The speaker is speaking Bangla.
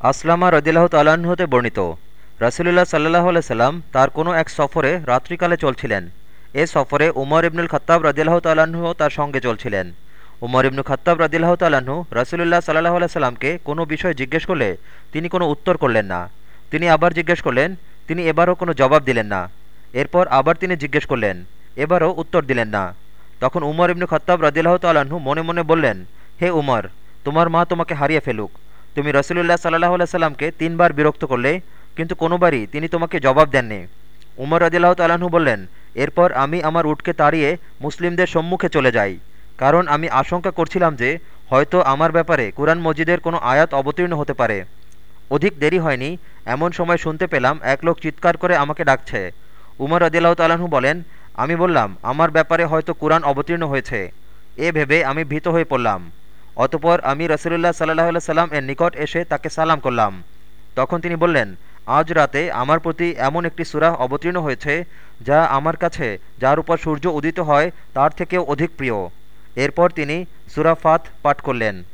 আসলামা রদিল্লাহ তাল্লাহ্ন হতে বর্ণিত। রাসুলুল্লাহ সাল্লাহ সাল্লাম তার কোনো এক সফরে রাত্রিকালে চলছিলেন। এ সফরে উমর ইবনুল খত্তাব রদিল্লাহ তাল্লাহ্ন তার সঙ্গে চলছিলেন। উমর ইবনু খত্তাব রদিল্লাহ তাল্লাহ্ন রাসুলুল্লাহ সাল্লাহ সাল্লামকে কোনো বিষয় জিজ্ঞেস করলে তিনি কোনো উত্তর করলেন না। তিনি আবার জিজ্ঞেস করলেন, তিনি এবারও কোনো জবাব দিলেন না। এরপর আবার তিনি জিজ্ঞেস করলেন, এবারও উত্তর দিলেন না। তখন উমর ইবনু খত্তাব রদিল্লাহ তাল্লাহ্ন মনে মনে বললেন, হে উমর, তোমার মা তোমাকে হারিয়ে ফেলুক। তুমি রসুলুল্লাহ সাল্লাহ সাল্লামকে তিনবার বিরক্ত করলে, কিন্তু কোনোবারই তিনি তোমাকে জবাব দেননি। উমর রদিল্লাহ তালাহু বললেন, এরপর আমি আমার উটকে তাড়িয়ে মুসলিমদের সম্মুখে চলে যাই। কারণ আমি আশঙ্কা করছিলাম যে হয়তো আমার ব্যাপারে কুরআন মজিদের কোনো আয়াত অবতীর্ণ হতে পারে। অধিক দেরি হয়নি, এমন সময় শুনতে পেলাম এক লোক চিৎকার করে আমাকে ডাকছে। উমর রদিল্লাহ তালাহু বলেন, আমি বললাম, আমার ব্যাপারে হয়তো কোরআন অবতীর্ণ হয়েছে। এ ভেবে আমি ভীত হয়ে পড়লাম। অতপর আমি রসুল্লাহ সাল্লাহ সাল্লাম এর নিকট এসে তাকে সালাম করলাম। তখন তিনি বললেন, আজ রাতে আমার প্রতি এমন একটি সুরাহ অবতীর্ণ হয়েছে, যা আমার কাছে, যার উপর সূর্য উদিত হয়, তার থেকেও অধিক প্রিয়। এরপর তিনি সুরাফাত পাঠ করলেন।